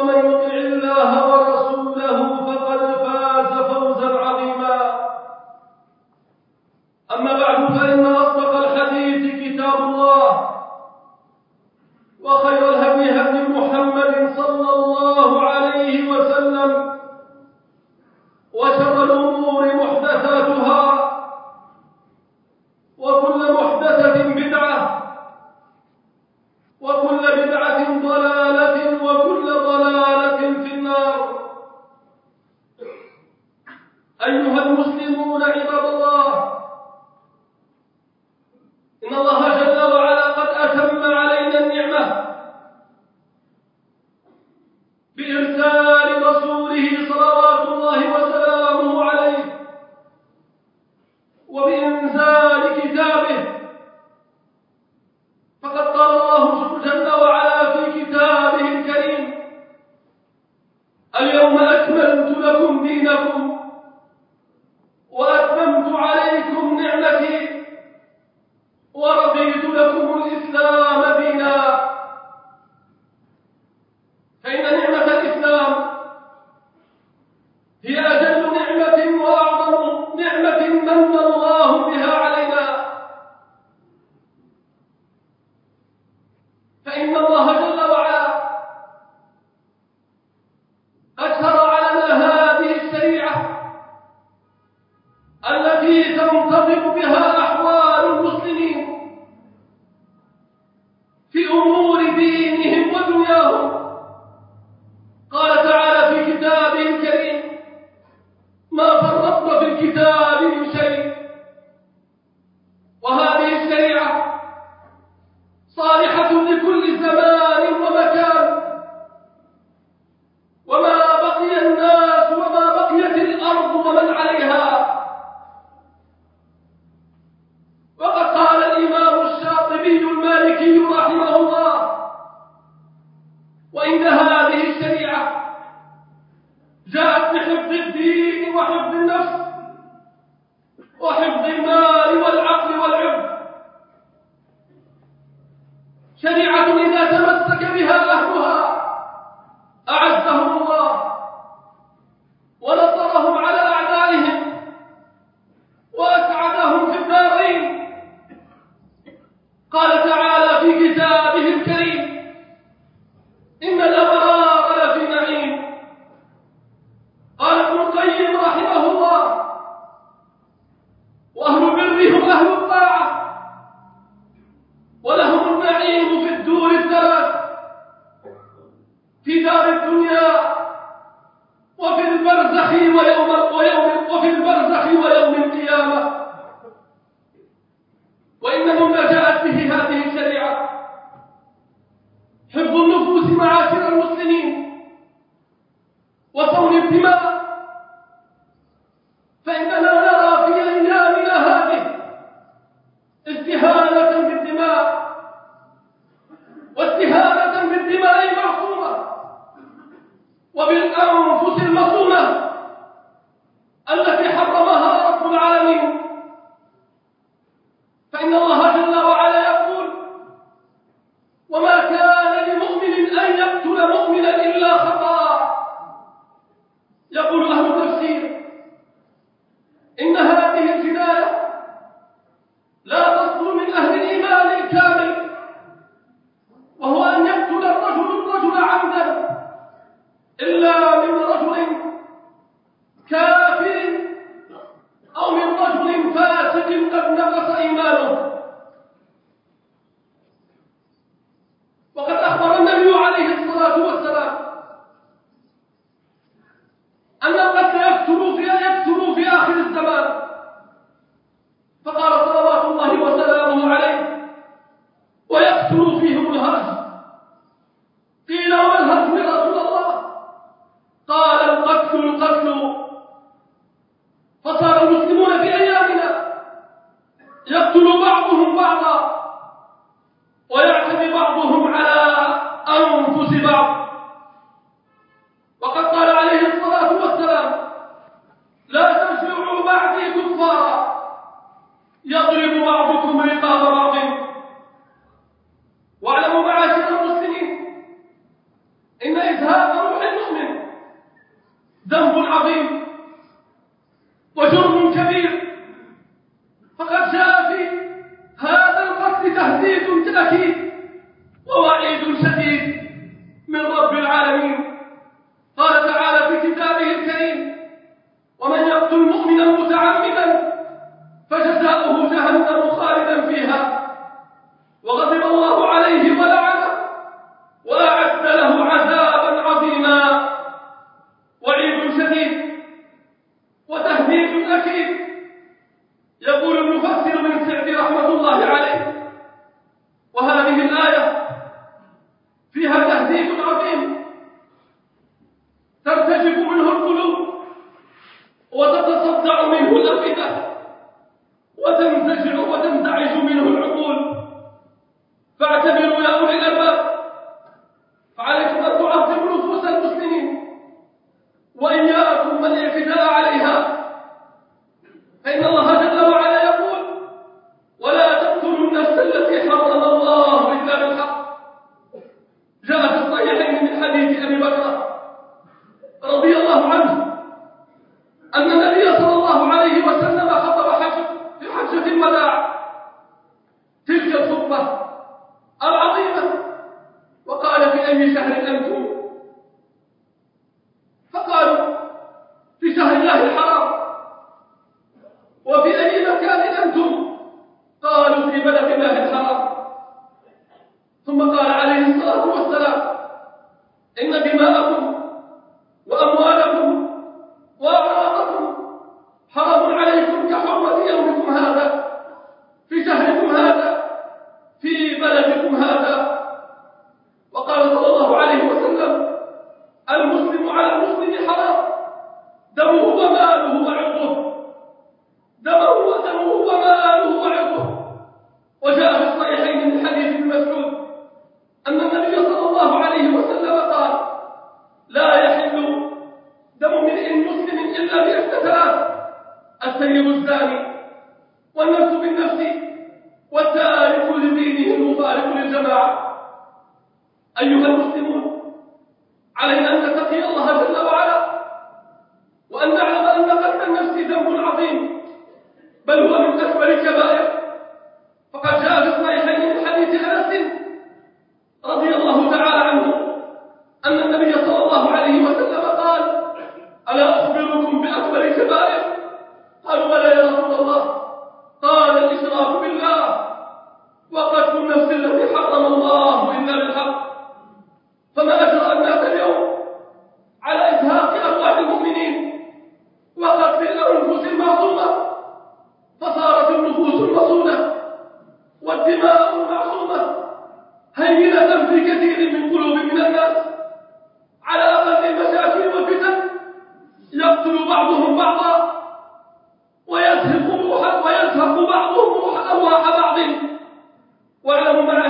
ومن 哎，我他妈！هذه الجبال أيها المسلمون علينا أن نتقي الله جل وعلا وأن نعلم أن قتل النفس ذنب عظيم بل هو من أكبر الكبائر. بعضهم أرواح بعض واعلموا معي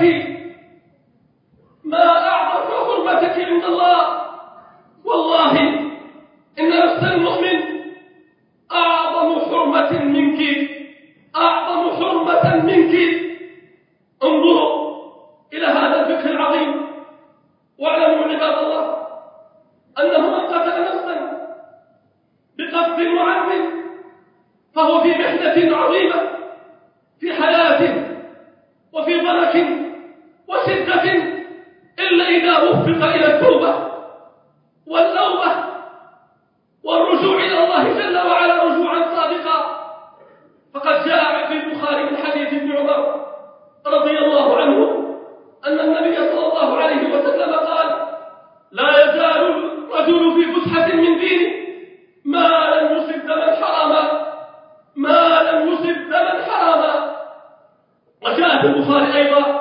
reality من دينه ما لم يصب دما حراما. ما لم يصب دما حراما. وجاء في البخاري أيضا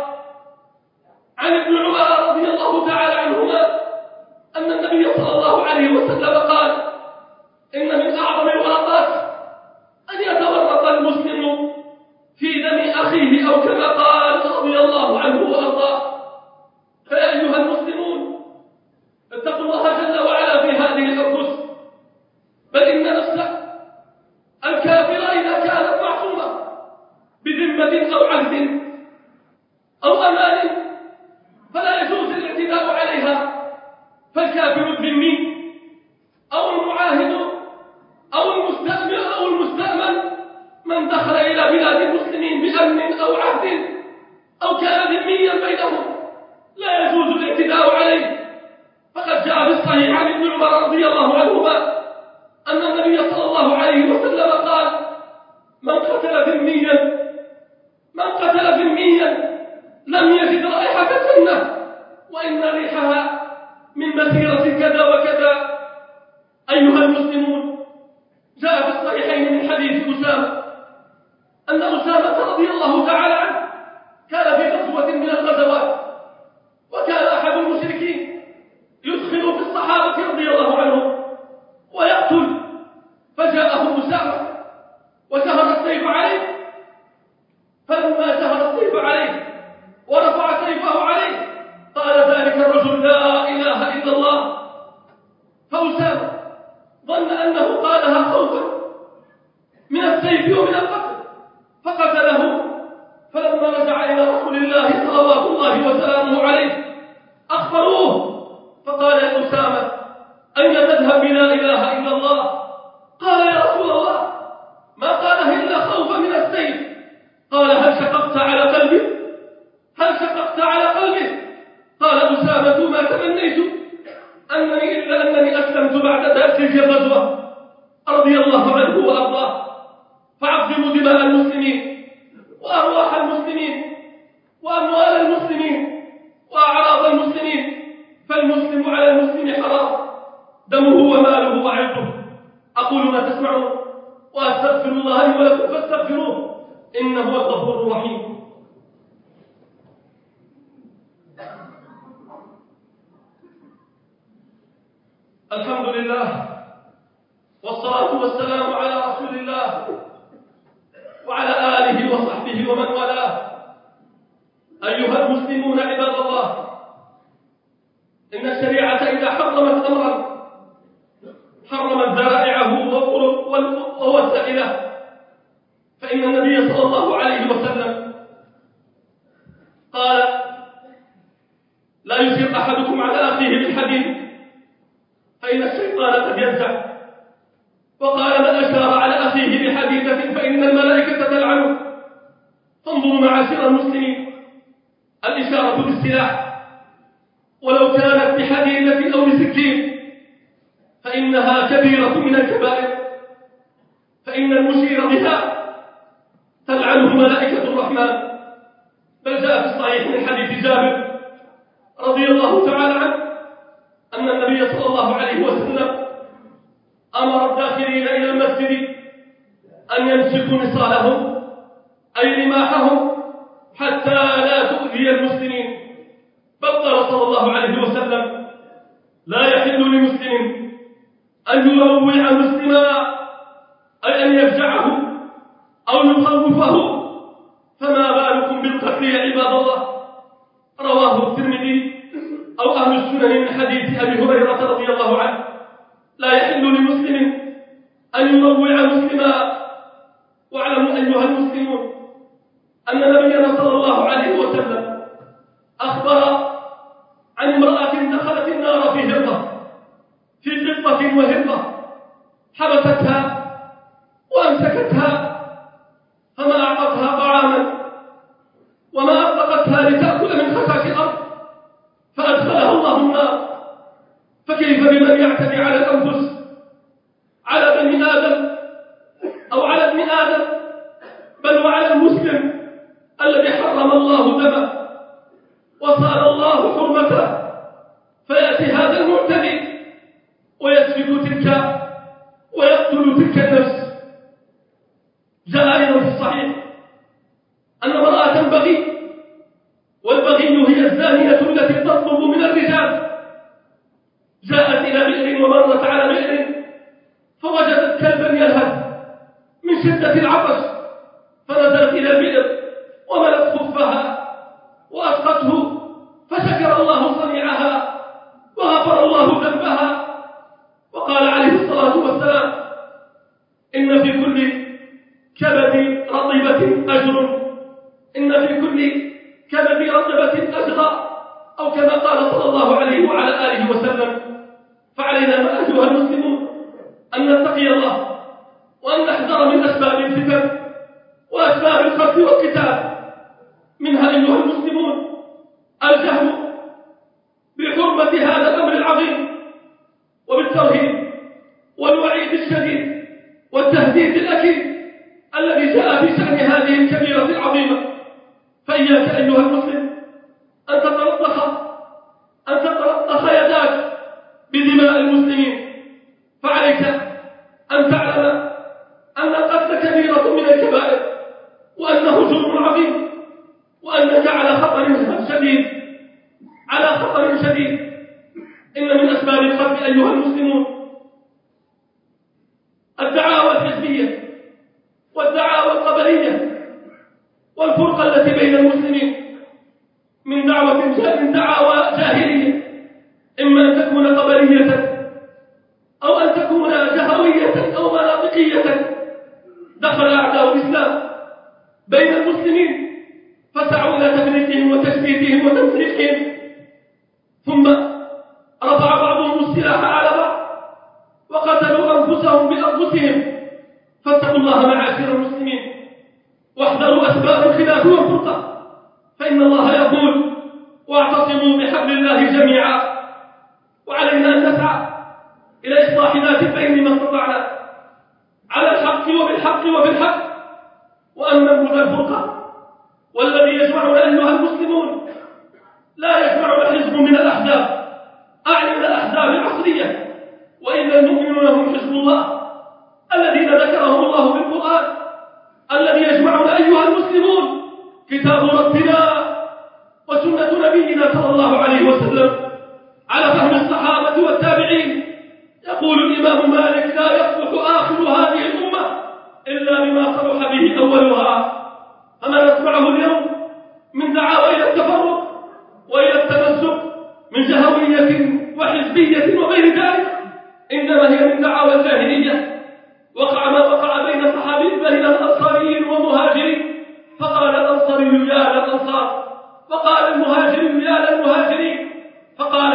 الحمد لله والصلاة والسلام على رسول الله وعلى آله وصحبه ومن والاه. أيها المسلمون عباد الله إن الشريعة إذا حرمت أمرا حرمت ذرائعه ووسائله فإن النبي صلى الله عليه وسلم قال لا يسير أحدكم على أخيه بالحديث فإن الشيطان قد ينزع وقال من أشار على أخيه بحديثة فإن الملائكة تلعنه فانظروا معاشر المسلمين. الإشارة بالسلاح. ولو كانت بحديدة أو بسكين فإنها كبيرة من الكبائر. فإن المشير بها تلعنه ملائكة الرحمن. بل جاء في الصحيح من حديث جابر رضي الله تعالى عنه. أن النبي صلى الله عليه وسلم أمر الداخلين إلى المسجد أن يمسكوا نصالهم أي رماحهم حتى لا تؤذي المسلمين. بل قال صلى الله عليه وسلم لا يحل لمسلم أن يروع مسلما أي أن يفجعه أو يخوفه. فما بالكم بالقتل يا عباد الله؟ رواه الترمذي أو أهل السنن من حديث أبي هريرة رضي الله عنه. لا يحل لمسلم أن يروع مسلما. واعلموا أيها المسلمون أن نبينا صلى الله عليه وسلم أخبر عن امرأة دخلت النار في هرة في دقة وهرة حبستها الكبائر وأنه جرم عظيم وأنك على خطر شديد على خطر شديد. إن من أسباب القتل أيها المسلمون الدعاوى الحزبية والدعاوى القبلية والفرقة التي بين المسلمين من دعوة من دعاوى جاهلية إما أن تكون قبلية أو أن تكون جهوية أو مناطقية دخل أعداء الإسلام بين المسلمين فسعوا إلى تفريقهم وتشتيتهم وتمسيحهم ثم رفع بعضهم السلاح على بعض وقتلوا أنفسهم بأنفسهم فاتقوا الله معاشر المسلمين واحذروا أسباب الخلاف والفرقة فإن الله يقول واعتصموا بحبل الله جميعا وعلينا أن نسعى إلى إصلاح ذات البين ما استطعنا. على الحق وبالحق وبالحق. وأما نبذ الفرقة والذي يجمعنا أيها المسلمون لا يجمعنا حزب من الأحزاب. أعني من الأحزاب العصرية. وإن المؤمنون هم حزب الله الذين ذكرهم الله في القرآن الذي يجمعنا أيها المسلمون كتاب ربنا وسنة نبينا صلى الله عليه وسلم. على فهم الصحابة والتابعين. يقول الإمام مالك لا يصلح آخر هذه الأمة إلا بما صلح به أولها. أما نسمعه اليوم من دعاوى إلى التفرق وإلى التمسك من جهوية وحزبية وغير ذلك. إنما هي من دعاوى الجاهلية. وقع ما وقع بين صحابي بين الأنصاريين والمهاجرين. فقال الأنصاري يا للأنصار. وقال المهاجر يا للمهاجرين. فقال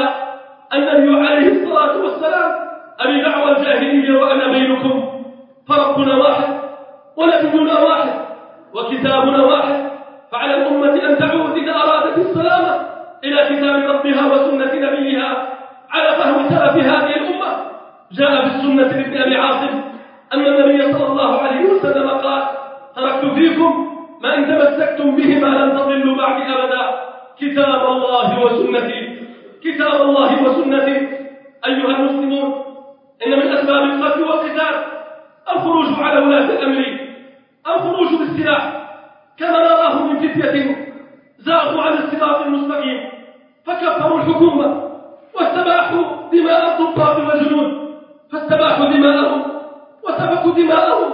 النبي عليه الصلاة والسلام أبي دعوى الجاهلية وأنا بينكم. فربنا واحد ونبينا واحد وكتابنا واحد. فعلى الأمة أن تعود إذا أرادت السلامة إلى كتاب ربها وسنة نبيها على فهم سلف هذه الأمة. جاء في السنة لابن أبي عاصم أن النبي صلى الله عليه وسلم قال تركت فيكم ما إن تمسكتم بهما لن تضلوا بعد أبدا. كتاب الله وسنتي كتاب الله وسنتي أيها المسلمون إن من أسباب القتل والقتال الخروج على ولاة الأمر الخروج بالسلاح كما نراه من فتية زاغوا عن الصراط المستقيم فكفروا الحكومة واستباحوا دماء الضباط والجنود فاستباحوا دماءهم وسفكوا دماءهم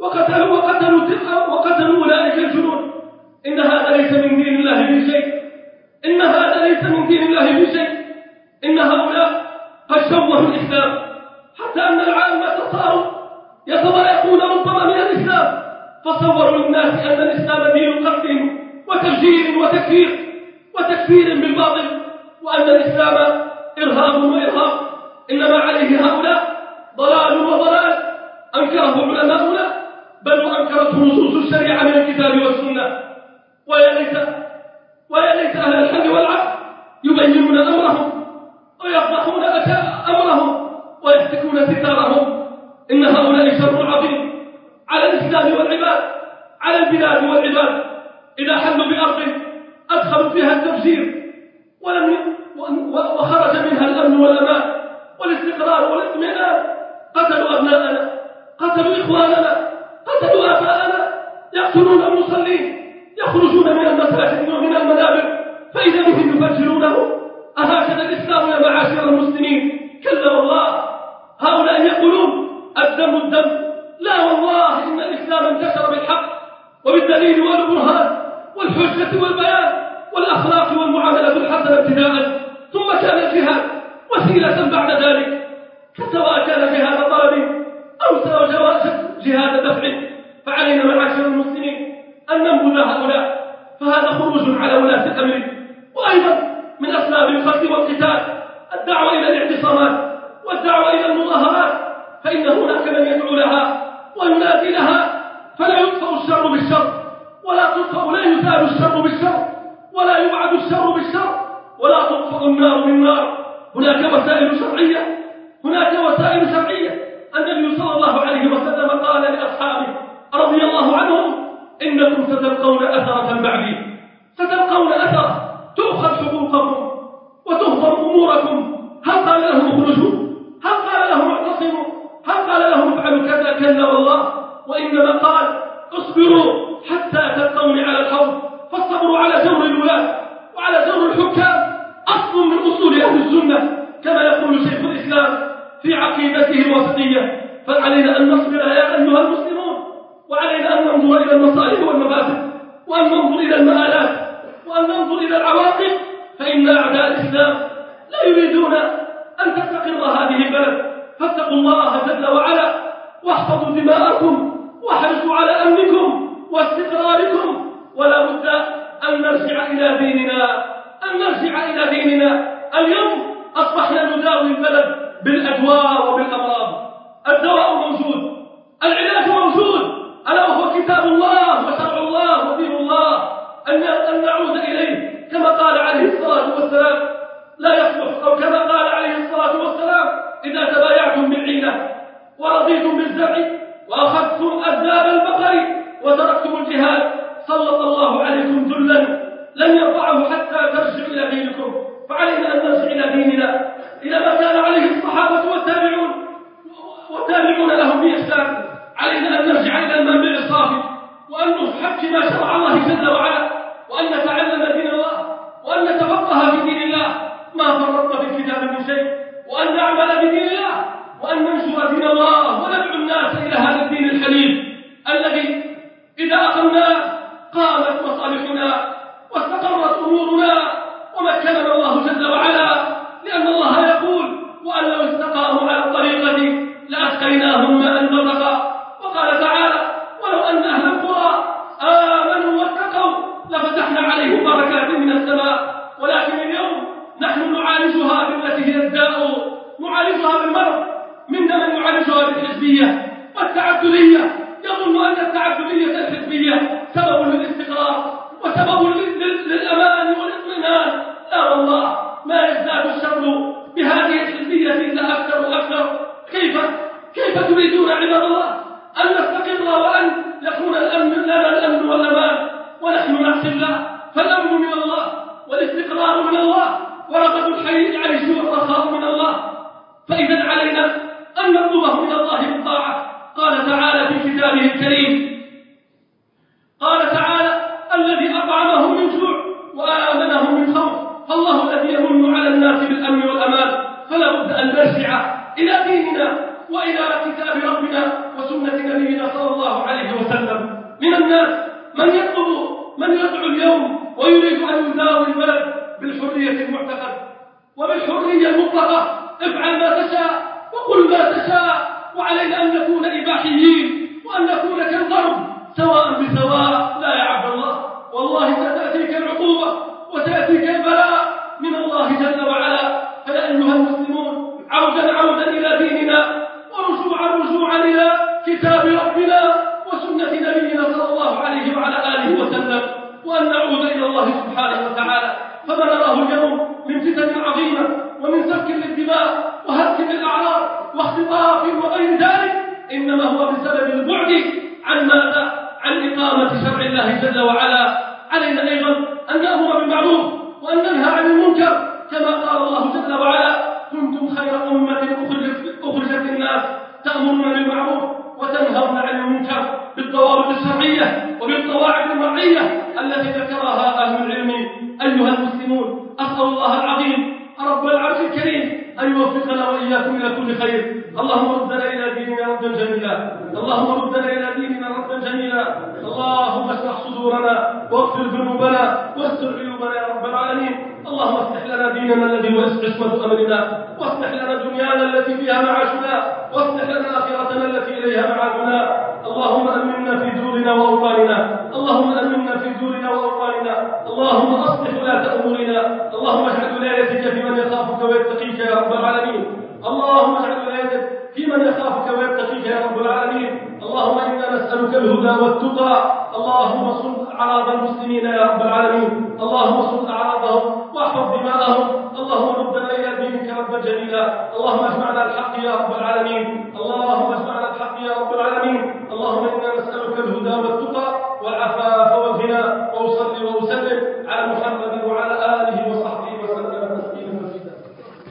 وقتلوا وقتلوا وقتلوا أولئك الجنود. إن هذا ليس من دين الله في شيء. إن هذا من دين الله في شيء. إن هؤلاء قد شوهوا الإسلام. حتى أن العامة صاروا يتضايقون ربما من الإسلام. فصوروا للناس أن الإسلام دين قتل وتفجير وتكفير وتكفير بالباطل وأن الإسلام إرهاب وإرهاب. إنما عليه هؤلاء ضلال وضلال. أنكره علماؤنا بل وأنكرته نصوص الشريعة من الكتاب والسنة. ويا ليت ويا ليت أهل الحل والعقل يبينون أمرهم ويفضحون أمرهم ويحتكون ستارهم. إن هؤلاء شر عظيم على الإسلام والعباد على البلاد والعباد. إذا حلوا بأرض أدخلوا فيها التفجير ولم وخرج منها الأمن والأمان والاستقرار والاطمئنان. قتلوا أبناءنا قتلوا إخواننا قتلوا آباءنا. يقتلون المصلين يخرجون من المساجد ومن المنابر فإذا بهم يفجرونه أهكذا الإسلام يا معاشر المسلمين. كلا والله هؤلاء يقولون الدم الدم. لا والله إن الإسلام انتشر بالحق وبالدليل والبرهان والحجة والبيان والأخلاق والمعاملة الحسنة ابتداء ثم كان الجهاد وسيلة بعد ذلك. سواء كان جهاد طلب أو سواء جهاد دفع. فعلينا معاشر المسلمين أن ننبذ هؤلاء فهذا خروج على ولاة الأمر. وأيضا من أسباب القتل والقتال الدعوة إلى الاعتصامات والدعوة إلى المظاهرات فإن هناك من يدعو لها وينادي لها فلا يطفأ الشر بالشر ولا تطفأ لا يزال الشر بالشر ولا يبعد الشر بالشر ولا تطفأ النار بالنار. هناك وسائل شرعية هناك وسائل شرعية. النبي صلى الله عليه وسلم قال لأصحابه رضي الله عنهم إنكم ستلقون أثرة بعدي ستلقون أثرة. تؤخذ حقوقكم وتهضم أموركم. هل قال لهم اخرجوا؟ هل قال لهم اعتصموا؟ هل قال لهم افعلوا كذا كلا والله؟ وإنما قال اصبروا حتى تلقوني على الحوض. فالصبر على جور الولاة وعلى جور الحكام أصل من أصول أهل السنة. كما يقول شيخ الإسلام في عقيدته الوسطية فعلينا أن نصبر يا أيها المسلمون وعلينا أن ننظر إلى المصالح والمفاسد وأن ننظر إلى المآلات وأن ننظر إلى العواقب فإن أعداء الإسلام لا يريدون أن تستقر هذه البلد. فاتقوا الله جل وعلا واحفظوا دماءكم واحرصوا على أمنكم واستقراركم. ولا بد أن نرجع إلى ديننا أن نرجع إلى ديننا. اليوم أصبحنا نداوي البلد بالأدواء وبالأمراض. الدواء موجود العلاج موجود ألا وهو كتاب الله وشرع أن نعود إليه. كما قال عليه الصلاة والسلام لا يصلح أو كما قال عليه الصلاة والسلام إذا تبايعتم بالعينة ورضيتم بالزرع وأخذتم أذناب البقر وتركتم الجهاد سلط الله عليكم ذلا لن يرفعه حتى ترجعوا إلى دينكم. فعلينا أن نرجع إلى ديننا إلى ما كان عليه الصحابة والتابعون والتابعون لهم بإحسان. علينا أن نرجع إلى المنبع الصافي وأن نحكم شرع الله جل وعلا. أن تعالى كيف تريدون عباد الله اللهم اشرح صدورنا واغفر ذنوبنا واستر عيوبنا يا رب العالمين. اللهم اصلح لنا ديننا الذي هو عصمة أمرنا. واصلح لنا دنيانا التي فيها معاشنا. واصلح لنا آخرتنا التي إليها معادنا. اللهم أمنا في دورنا وأوطاننا. اللهم أمنا في دورنا وأوطاننا. اللهم أصلح ولاة أمورنا. اللهم اجعل ولايتك في من يخافك ويتقيك يا رب العالمين. اللهم اجعل ولايتك في من يخافك ويتقيك يا رب العالمين؟ اللهم إنا نسألك الهدى والتقى. اللهم صل على المسلمين يا رب العالمين. اللهم صل أعراضهم واحفظ دماءهم. اللهم ردنا إلى دينك ربا جليلا اللهم اجمعنا الحق يا رب العالمين. اللهم اجمعنا الحق يا رب العالمين. اللهم إنا نسألك الهدى والتقى. والعفاف والغنى. وأصلي وأسلم على محمد